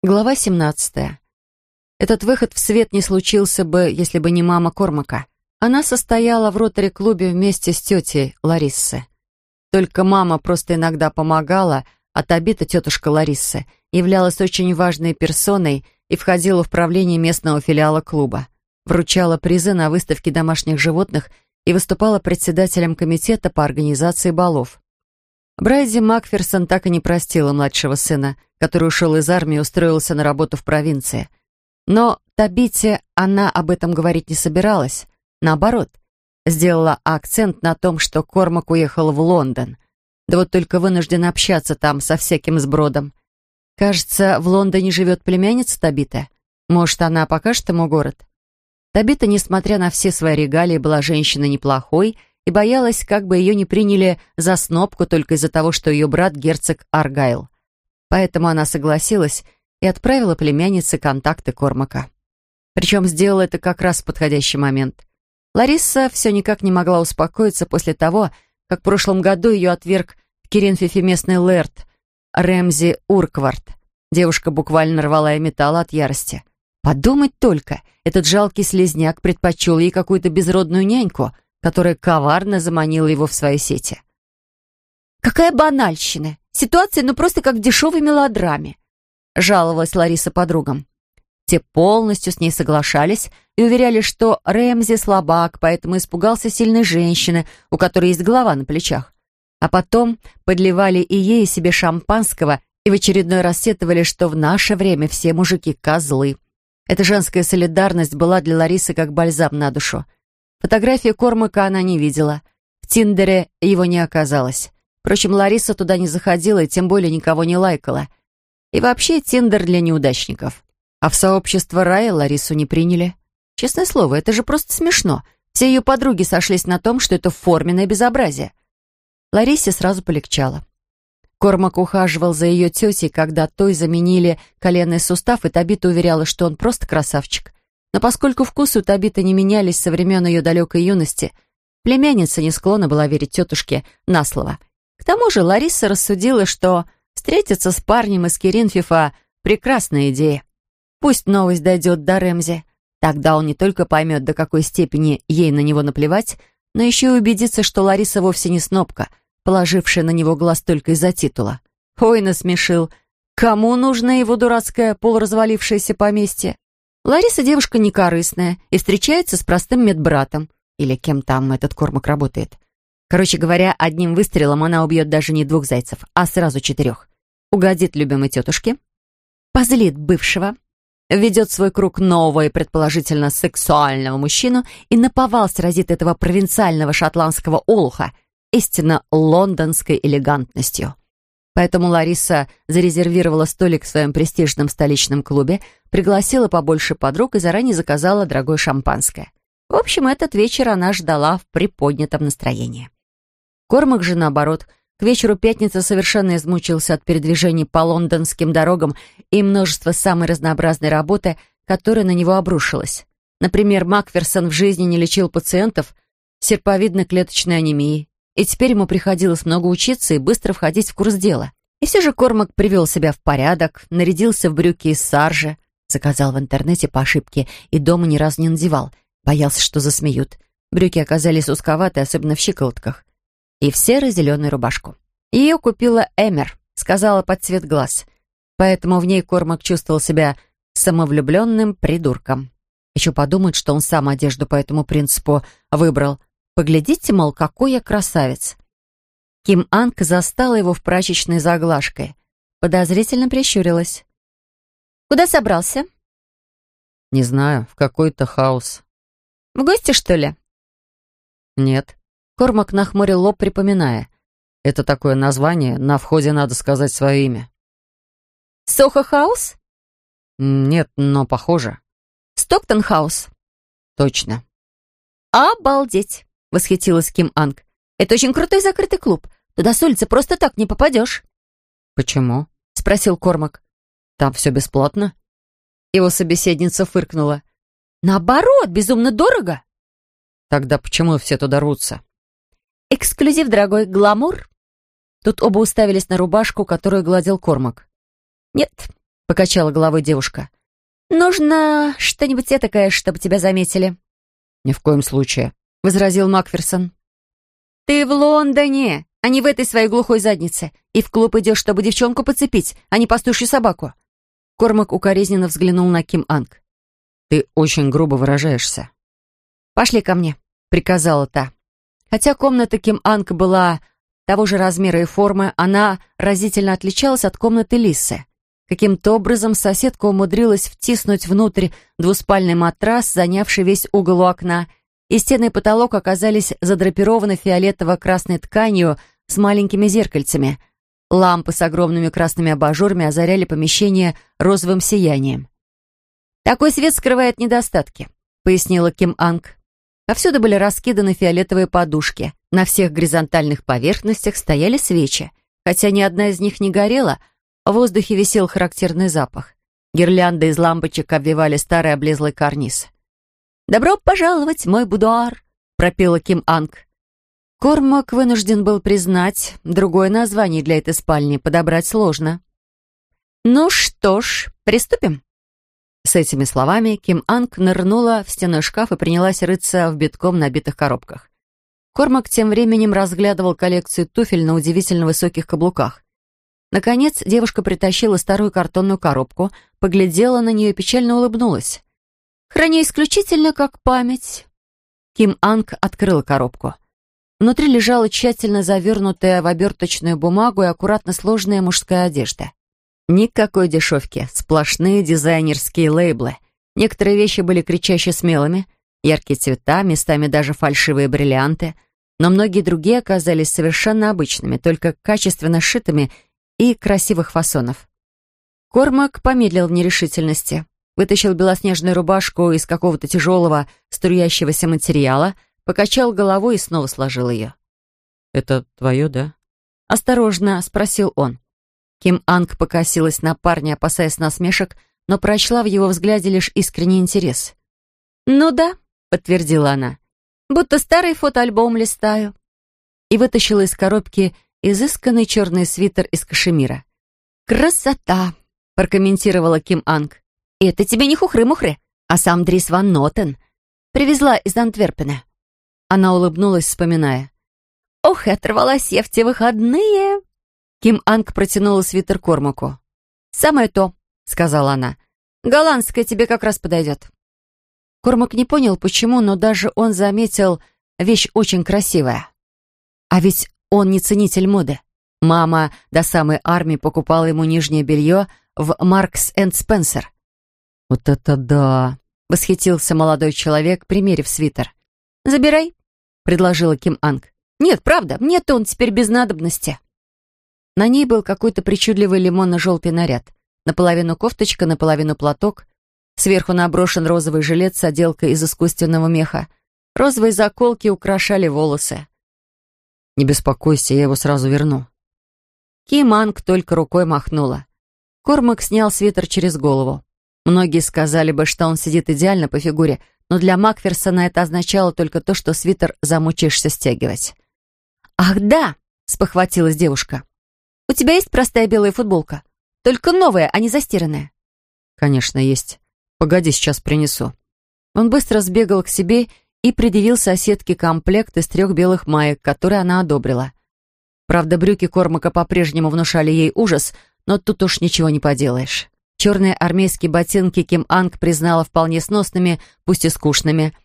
Глава 17. Этот выход в свет не случился бы, если бы не мама Кормака. Она состояла в ротари-клубе вместе с тетей Лариссы. Только мама просто иногда помогала, а Табита, тетушка Лариссы, являлась очень важной персоной и входила в правление местного филиала клуба. Вручала призы на выставке домашних животных и выступала председателем комитета по организации балов. Брайди Макферсон так и не простила младшего сына, который ушел из армии и устроился на работу в провинции. Но Табите она об этом говорить не собиралась. Наоборот, сделала акцент на том, что Кормак уехал в Лондон. Да вот только вынужден общаться там со всяким сбродом. Кажется, в Лондоне живет племянница Табита. Может, она покажет ему город? Табита, несмотря на все свои регалии, была женщиной неплохой и боялась, как бы ее не приняли за снопку только из-за того, что ее брат герцог Аргайл. Поэтому она согласилась и отправила племяннице контакты Кормака. Причем сделала это как раз в подходящий момент. Лариса все никак не могла успокоиться после того, как в прошлом году ее отверг в лэрд Рэмзи Урквард. Девушка буквально рвала и металла от ярости. Подумать только, этот жалкий слезняк предпочел ей какую-то безродную няньку — которая коварно заманила его в свои сети. «Какая банальщина! Ситуация ну просто как в дешевой мелодраме!» жаловалась Лариса подругам. Те полностью с ней соглашались и уверяли, что Рэмзи слабак, поэтому испугался сильной женщины, у которой есть голова на плечах. А потом подливали и ей, себе шампанского и в очередной раз сетовали, что в наше время все мужики козлы. Эта женская солидарность была для Ларисы как бальзам на душу. Фотографии Кормака она не видела. В Тиндере его не оказалось. Впрочем, Лариса туда не заходила и тем более никого не лайкала. И вообще Тиндер для неудачников. А в сообщество Рая Ларису не приняли. Честное слово, это же просто смешно. Все ее подруги сошлись на том, что это форменное безобразие. Ларисе сразу полегчало. Кормак ухаживал за ее тетей, когда той заменили коленный сустав, и Табита уверяла, что он просто красавчик. Но поскольку вкусы у Табиты не менялись со времен ее далекой юности, племянница не склонна была верить тетушке на слово. К тому же Лариса рассудила, что встретиться с парнем из Киринфифа — прекрасная идея. Пусть новость дойдет до Рэмзи. Тогда он не только поймет, до какой степени ей на него наплевать, но еще и убедится, что Лариса вовсе не снопка, положившая на него глаз только из-за титула. Ой, насмешил. Кому нужно его дурацкое полуразвалившееся поместье? Лариса девушка некорыстная и встречается с простым медбратом. Или кем там этот кормок работает. Короче говоря, одним выстрелом она убьет даже не двух зайцев, а сразу четырех. Угодит любимой тетушке, позлит бывшего, ведет свой круг нового и предположительно сексуального мужчину и наповал сразит этого провинциального шотландского олуха истинно лондонской элегантностью. Поэтому Лариса зарезервировала столик в своем престижном столичном клубе, пригласила побольше подруг и заранее заказала дорогое шампанское. В общем, этот вечер она ждала в приподнятом настроении. Кормак же, наоборот, к вечеру пятницы совершенно измучился от передвижений по лондонским дорогам и множества самой разнообразной работы, которая на него обрушилась. Например, Макферсон в жизни не лечил пациентов серповидно-клеточной анемией, и теперь ему приходилось много учиться и быстро входить в курс дела. И все же Кормак привел себя в порядок, нарядился в брюки из саржи, заказал в интернете по ошибке и дома ни разу не надевал, боялся, что засмеют. Брюки оказались узковаты, особенно в щиколотках. И в серо-зеленую рубашку. Ее купила Эмер, сказала под цвет глаз. Поэтому в ней Кормак чувствовал себя самовлюбленным придурком. Еще подумать, что он сам одежду по этому принципу выбрал, Поглядите, мол, какой я красавец. Ким Анг застала его в прачечной заглажкой. Подозрительно прищурилась. «Куда собрался?» «Не знаю, в какой-то хаос». «В гости, что ли?» «Нет». Кормак нахмурил лоб, припоминая. «Это такое название, на входе надо сказать свое имя». «Сохо Хаус?» «Нет, но похоже». «Стоктон Хаус?» «Точно». «Обалдеть!» — восхитилась Ким Анг. «Это очень крутой закрытый клуб. Туда с улицы просто так не попадешь». «Почему?» — спросил Кормак. «Там все бесплатно?» Его собеседница фыркнула. «Наоборот, безумно дорого». «Тогда почему все туда рвутся?» «Эксклюзив, дорогой, гламур?» Тут оба уставились на рубашку, которую гладил Кормак. «Нет, покачала головой девушка. «Нужно что-нибудь этакое, чтобы тебя заметили». «Ни в коем случае», — возразил Макферсон. «Ты в Лондоне, а не в этой своей глухой заднице. И в клуб идешь, чтобы девчонку подцепить, а не пастушью собаку». Кормак укоризненно взглянул на Ким Анг. «Ты очень грубо выражаешься». «Пошли ко мне», — приказала та. Хотя комната Ким Анг была того же размера и формы, она разительно отличалась от комнаты Лисы. Каким-то образом соседка умудрилась втиснуть внутрь двуспальный матрас, занявший весь угол у окна, и стены и потолок оказались задрапированы фиолетово-красной тканью с маленькими зеркальцами. Лампы с огромными красными абажурами озаряли помещение розовым сиянием. «Такой свет скрывает недостатки», — пояснила Ким Анг. Повсюду были раскиданы фиолетовые подушки. На всех горизонтальных поверхностях стояли свечи. Хотя ни одна из них не горела, в воздухе висел характерный запах. Гирлянды из лампочек обвивали старый облезлый карниз. «Добро пожаловать мой будуар», — пропела Ким Анг. Кормак вынужден был признать, другое название для этой спальни подобрать сложно. «Ну что ж, приступим». С этими словами Ким Анг нырнула в стеной шкаф и принялась рыться в битком набитых коробках. Кормак тем временем разглядывал коллекцию туфель на удивительно высоких каблуках. Наконец девушка притащила старую картонную коробку, поглядела на нее и печально улыбнулась. Храни исключительно как память». Ким Анг открыла коробку. Внутри лежала тщательно завернутая в оберточную бумагу и аккуратно сложенная мужская одежда. Никакой дешевки, сплошные дизайнерские лейблы. Некоторые вещи были кричаще смелыми, яркие цвета, местами даже фальшивые бриллианты, но многие другие оказались совершенно обычными, только качественно сшитыми и красивых фасонов. Кормак помедлил в нерешительности вытащил белоснежную рубашку из какого-то тяжелого, струящегося материала, покачал головой и снова сложил ее. «Это твое, да?» «Осторожно», — спросил он. Ким Анг покосилась на парня, опасаясь насмешек, но прочла в его взгляде лишь искренний интерес. «Ну да», — подтвердила она, — «будто старый фотоальбом листаю». И вытащила из коробки изысканный черный свитер из кашемира. «Красота!» — прокомментировала Ким Анг. «Это тебе не хухры-мухры, а сам Дрис Ван Нотен. Привезла из Антверпена». Она улыбнулась, вспоминая. «Ох, и оторвалась я в те выходные!» Ким Анг протянула свитер Кормаку. «Самое то», — сказала она. «Голландская тебе как раз подойдет». Кормак не понял, почему, но даже он заметил, вещь очень красивая. А ведь он не ценитель моды. Мама до самой армии покупала ему нижнее белье в Маркс энд Спенсер. «Вот это да!» — восхитился молодой человек, примерив свитер. «Забирай», — предложила Ким Анг. «Нет, правда, мне-то он теперь без надобности». На ней был какой-то причудливый лимонно-желтый наряд. Наполовину кофточка, наполовину платок. Сверху наброшен розовый жилет с отделкой из искусственного меха. Розовые заколки украшали волосы. «Не беспокойся, я его сразу верну». Ким Анг только рукой махнула. Кормак снял свитер через голову. Многие сказали бы, что он сидит идеально по фигуре, но для Макферсона это означало только то, что свитер замучаешься стягивать. «Ах, да!» — спохватилась девушка. «У тебя есть простая белая футболка? Только новая, а не застиранная?» «Конечно, есть. Погоди, сейчас принесу». Он быстро сбегал к себе и предъявил соседке комплект из трех белых маек, которые она одобрила. Правда, брюки Кормака по-прежнему внушали ей ужас, но тут уж ничего не поделаешь. Черные армейские ботинки Ким Анг признала вполне сносными, пусть и скучными.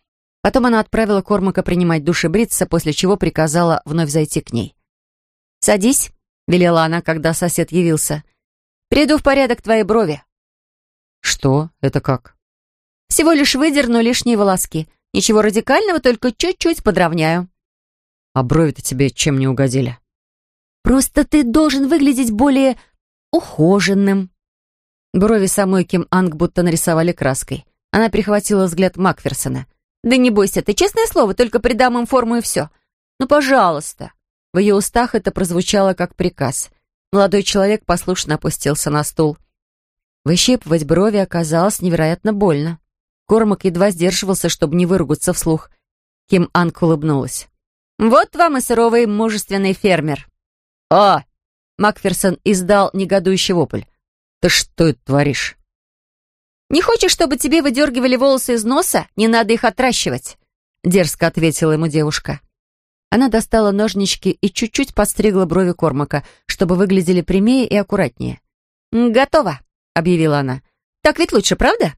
Потом она отправила Кормака принимать душ и бриться, после чего приказала вновь зайти к ней. «Садись», — велела она, когда сосед явился. «Приду в порядок твои брови». «Что? Это как?» «Всего лишь выдерну лишние волоски. Ничего радикального, только чуть-чуть подровняю». «А брови-то тебе чем не угодили?» «Просто ты должен выглядеть более ухоженным», Брови самой Ким Анг будто нарисовали краской. Она перехватила взгляд Макферсона. «Да не бойся ты, честное слово, только придам им форму и все. Ну, пожалуйста». В ее устах это прозвучало как приказ. Молодой человек послушно опустился на стул. Выщипывать брови оказалось невероятно больно. Кормак едва сдерживался, чтобы не выругаться вслух. Ким Анг улыбнулась. «Вот вам и суровый мужественный фермер». «О!» Макферсон издал негодующий вопль. Ты что это творишь?» «Не хочешь, чтобы тебе выдергивали волосы из носа? Не надо их отращивать», — дерзко ответила ему девушка. Она достала ножнички и чуть-чуть подстригла брови Кормака, чтобы выглядели прямее и аккуратнее. «Готово», — объявила она. «Так ведь лучше, правда?»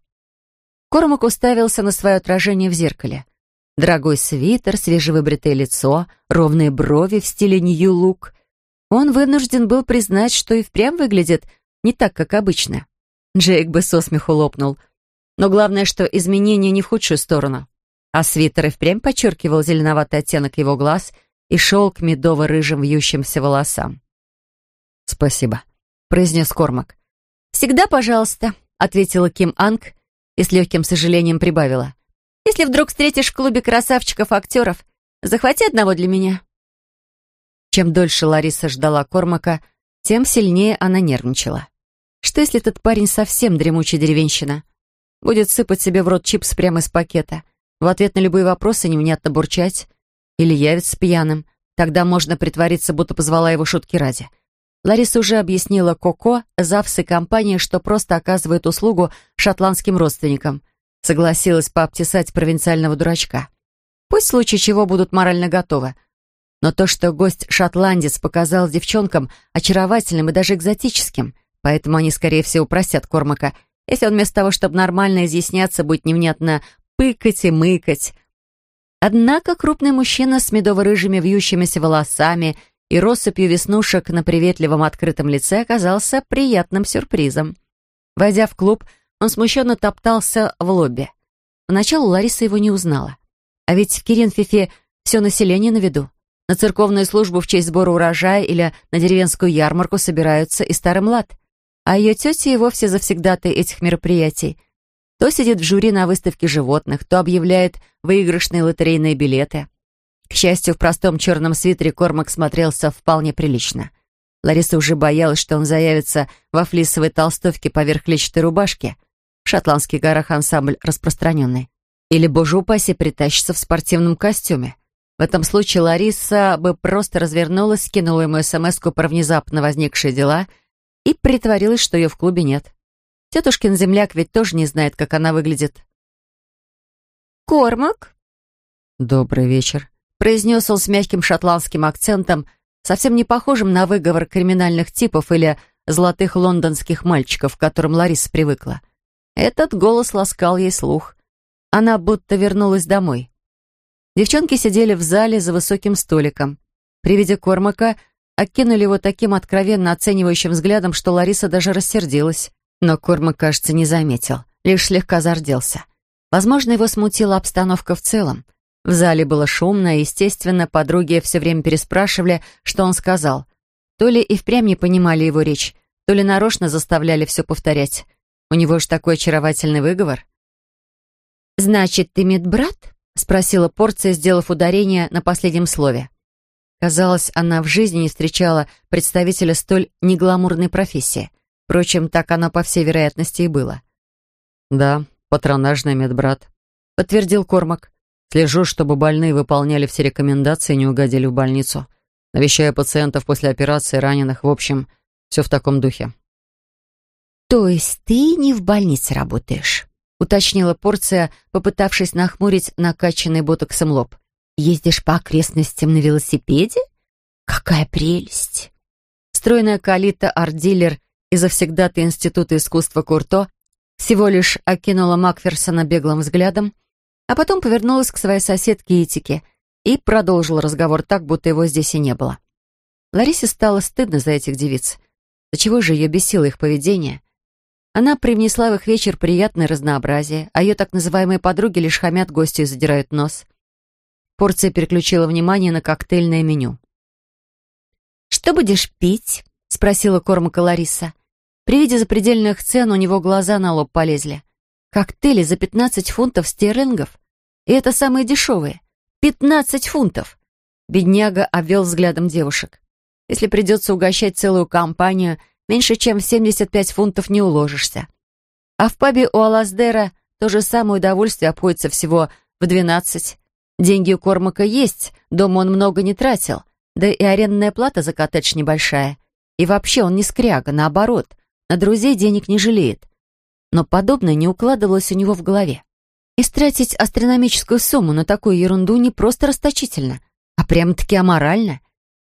Кормак уставился на свое отражение в зеркале. Дорогой свитер, свежевыбритое лицо, ровные брови в стиле нью-лук. Он вынужден был признать, что и впрямь выглядит не так, как обычно. Джейк бы со смеху лопнул. Но главное, что изменения не в худшую сторону. А свитер и впрямь подчеркивал зеленоватый оттенок его глаз и шел к медово-рыжим вьющимся волосам. «Спасибо», — произнес Кормак. «Всегда пожалуйста», — ответила Ким Анг и с легким сожалением прибавила. «Если вдруг встретишь в клубе красавчиков-актеров, захвати одного для меня». Чем дольше Лариса ждала Кормака, тем сильнее она нервничала. Что если этот парень совсем дремучий деревенщина? Будет сыпать себе в рот чипс прямо из пакета, в ответ на любые вопросы невнятно бурчать, или явится пьяным, тогда можно притвориться, будто позвала его шутки ради. Лариса уже объяснила Коко, Завс компании, что просто оказывает услугу шотландским родственникам. Согласилась пообтесать провинциального дурачка. Пусть в случае чего будут морально готовы. Но то, что гость-шотландец показал девчонкам очаровательным и даже экзотическим, поэтому они, скорее всего, просят Кормака, если он вместо того, чтобы нормально изъясняться, будет невнятно пыкать и мыкать. Однако крупный мужчина с медово-рыжими вьющимися волосами – и россыпью веснушек на приветливом открытом лице оказался приятным сюрпризом. Войдя в клуб, он смущенно топтался в лобби. Поначалу Лариса его не узнала. А ведь в Киренфифе все население на виду. На церковную службу в честь сбора урожая или на деревенскую ярмарку собираются и старый млад. А ее тетя и вовсе завсегдаты этих мероприятий. То сидит в жюри на выставке животных, то объявляет выигрышные лотерейные билеты. К счастью, в простом черном свитере Кормак смотрелся вполне прилично. Лариса уже боялась, что он заявится во флисовой толстовке поверх клетчатой рубашки. В шотландских горах ансамбль распространенный. Или, боже упаси, притащится в спортивном костюме. В этом случае Лариса бы просто развернулась, скинула ему смс про внезапно возникшие дела притворилась, что ее в клубе нет. Тетушкин земляк ведь тоже не знает, как она выглядит. «Кормак?» «Добрый вечер», произнес он с мягким шотландским акцентом, совсем не похожим на выговор криминальных типов или золотых лондонских мальчиков, к которым Лариса привыкла. Этот голос ласкал ей слух. Она будто вернулась домой. Девчонки сидели в зале за высоким столиком. При виде Кормака окинули его таким откровенно оценивающим взглядом, что Лариса даже рассердилась. Но Кормак, кажется, не заметил, лишь слегка зарделся. Возможно, его смутила обстановка в целом. В зале было шумно, и, естественно, подруги все время переспрашивали, что он сказал. То ли и впрямь не понимали его речь, то ли нарочно заставляли все повторять. У него же такой очаровательный выговор. «Значит, ты медбрат?» — спросила порция, сделав ударение на последнем слове. Казалось, она в жизни не встречала представителя столь негламурной профессии. Впрочем, так оно, по всей вероятности, и было. «Да, патронажный медбрат», — подтвердил Кормак. Слежу, чтобы больные выполняли все рекомендации и не угодили в больницу. Навещаю пациентов после операции, раненых. В общем, все в таком духе. «То есть ты не в больнице работаешь?» — уточнила порция, попытавшись нахмурить накачанный ботоксом лоб. «Ездишь по окрестностям на велосипеде? Какая прелесть!» Стройная Калита, арт-дилер и завсегдатый Института искусства Курто всего лишь окинула Макферсона беглым взглядом — а потом повернулась к своей соседке Итике и продолжила разговор так, будто его здесь и не было. Ларисе стало стыдно за этих девиц. До чего же ее бесило их поведение? Она привнесла в их вечер приятное разнообразие, а ее так называемые подруги лишь хамят гостю и задирают нос. Порция переключила внимание на коктейльное меню. «Что будешь пить?» — спросила Кормака Лариса. При виде запредельных цен у него глаза на лоб полезли. Коктейли за 15 фунтов стерлингов? И это самые дешевые. 15 фунтов! Бедняга обвел взглядом девушек. Если придется угощать целую компанию, меньше чем в 75 фунтов не уложишься. А в пабе у Алаздера то же самое удовольствие обходится всего в 12. Деньги у Кормака есть, дома он много не тратил, да и арендная плата за коттедж небольшая. И вообще он не скряга, наоборот, на друзей денег не жалеет. Но подобное не укладывалось у него в голове. Истратить астрономическую сумму на такую ерунду не просто расточительно, а прямо-таки аморально.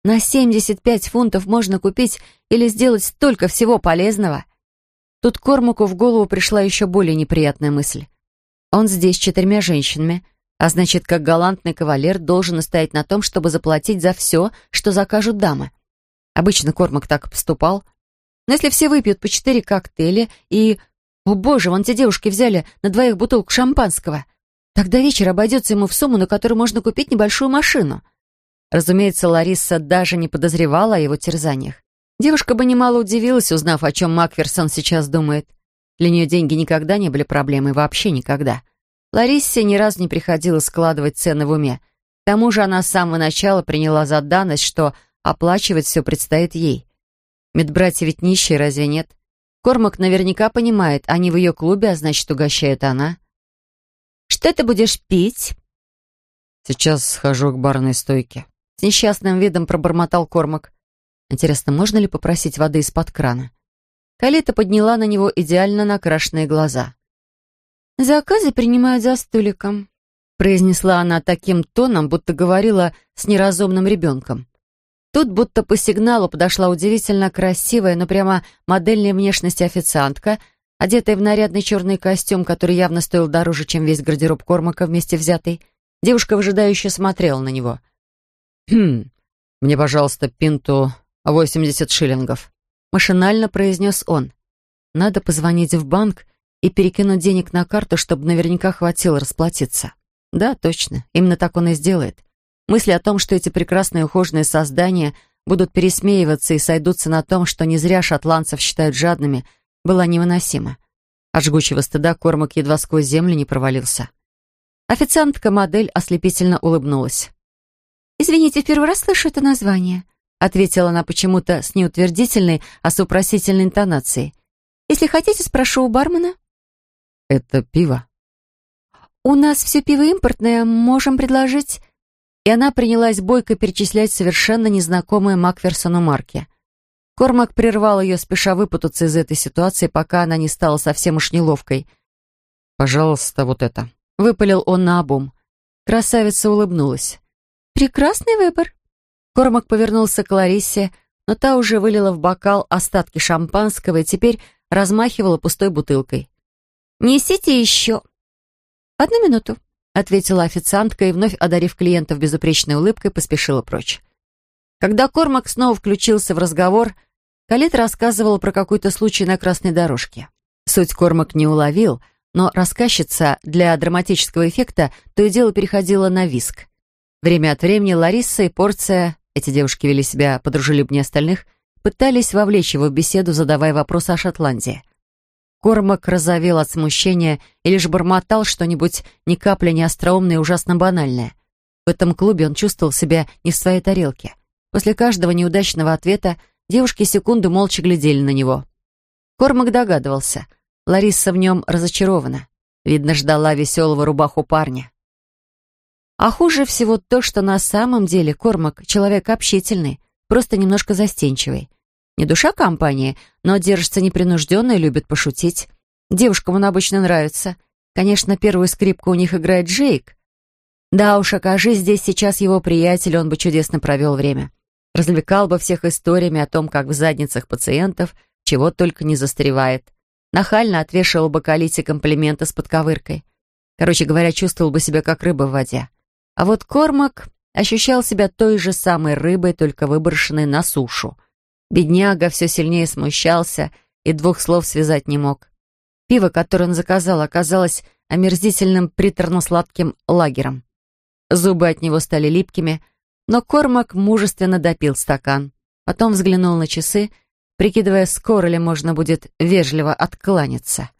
На 75 фунтов можно купить или сделать столько всего полезного. Тут Кормаку в голову пришла еще более неприятная мысль. Он здесь с четырьмя женщинами, а значит, как галантный кавалер должен настоять на том, чтобы заплатить за все, что закажут дамы. Обычно Кормак так поступал. Но если все выпьют по четыре коктейля и... О боже, вон те девушки взяли на двоих бутылку шампанского. Тогда вечер обойдется ему в сумму, на которую можно купить небольшую машину. Разумеется, Лариса даже не подозревала о его терзаниях. Девушка бы немало удивилась, узнав, о чем Макферсон сейчас думает. Для нее деньги никогда не были проблемой, вообще никогда. Ларисе ни разу не приходилось складывать цены в уме. К тому же она с самого начала приняла за данность, что оплачивать все предстоит ей. Медбратья ведь нищие, разве нет? Кормак наверняка понимает, они в ее клубе, а значит, угощает она. «Что ты будешь пить?» «Сейчас схожу к барной стойке». С несчастным видом пробормотал Кормак. Интересно, можно ли попросить воды из-под крана? Калита подняла на него идеально накрашенные глаза. «Заказы принимают за столиком», — произнесла она таким тоном, будто говорила с неразумным ребенком. Тут будто по сигналу подошла удивительно красивая, но прямо модельной внешности официантка, одетая в нарядный черный костюм, который явно стоил дороже, чем весь гардероб Кормака вместе взятый. Девушка выжидающе смотрела на него. «Хм, мне, пожалуйста, пинту 80 шиллингов», — машинально произнес он. «Надо позвонить в банк и перекинуть денег на карту, чтобы наверняка хватило расплатиться. Да, точно, именно так он и сделает. Мысли о том, что эти прекрасные ухоженные создания будут пересмеиваться и сойдутся на том, что не зря шотландцев считают жадными, была невыносима. От жгучего стыда Кормак едва сквозь землю не провалился. Официантка-модель ослепительно улыбнулась. «Извините, в первый раз слышу это название», ответила она почему-то с неутвердительной, а с упросительной интонацией. «Если хотите, спрошу у бармена». «Это пиво?» «У нас все пиво импортное, можем предложить...» И она принялась бойко перечислять совершенно незнакомые Макферсону марки. Кормак прервал ее, спеша выпутаться из этой ситуации, пока она не стала совсем уж неловкой. «Пожалуйста, вот это». Выпалил он наобум. Красавица улыбнулась. «Прекрасный выбор». Кормак повернулся к Ларисе, но та уже вылила в бокал остатки шампанского и теперь размахивала пустой бутылкой. «Несите еще». «Одну минуту», — ответила официантка и, вновь одарив клиентов безупречной улыбкой, поспешила прочь. Когда Кормак снова включился в разговор, Калет рассказывала про какой-то случай на красной дорожке. Суть Кормак не уловил, но рассказчица для драматического эффекта то и дело переходила на виск. Время от времени Лариса и Порция, эти девушки вели себя подружелюбнее остальных, пытались вовлечь его в беседу, задавая вопросы о Шотландии. Кормак разовел от смущения и лишь бормотал что-нибудь ни капли не остроумное и ужасно банальное. В этом клубе он чувствовал себя не в своей тарелке. После каждого неудачного ответа девушки секунду молча глядели на него. Кормак догадывался. Лариса в нем разочарована. Видно, ждала веселого рубаху парня. А хуже всего то, что на самом деле Кормак — человек общительный, просто немножко застенчивый. Не душа компании, но держится непринужденно и любит пошутить. Девушкам он обычно нравится. Конечно, первую скрипку у них играет Джейк. Да уж, окажись здесь сейчас его приятель, он бы чудесно провел время. Развлекал бы всех историями о том, как в задницах пациентов чего только не застревает. Нахально отвешивал бы Калите комплименты с подковыркой. Короче говоря, чувствовал бы себя как рыба в воде. А вот Кормак ощущал себя той же самой рыбой, только выброшенной на сушу — Бедняга все сильнее смущался и двух слов связать не мог. Пиво, которое он заказал, оказалось омерзительным приторно-сладким лагером. Зубы от него стали липкими, но Кормак мужественно допил стакан. Потом взглянул на часы, прикидывая, скоро ли можно будет вежливо откланяться.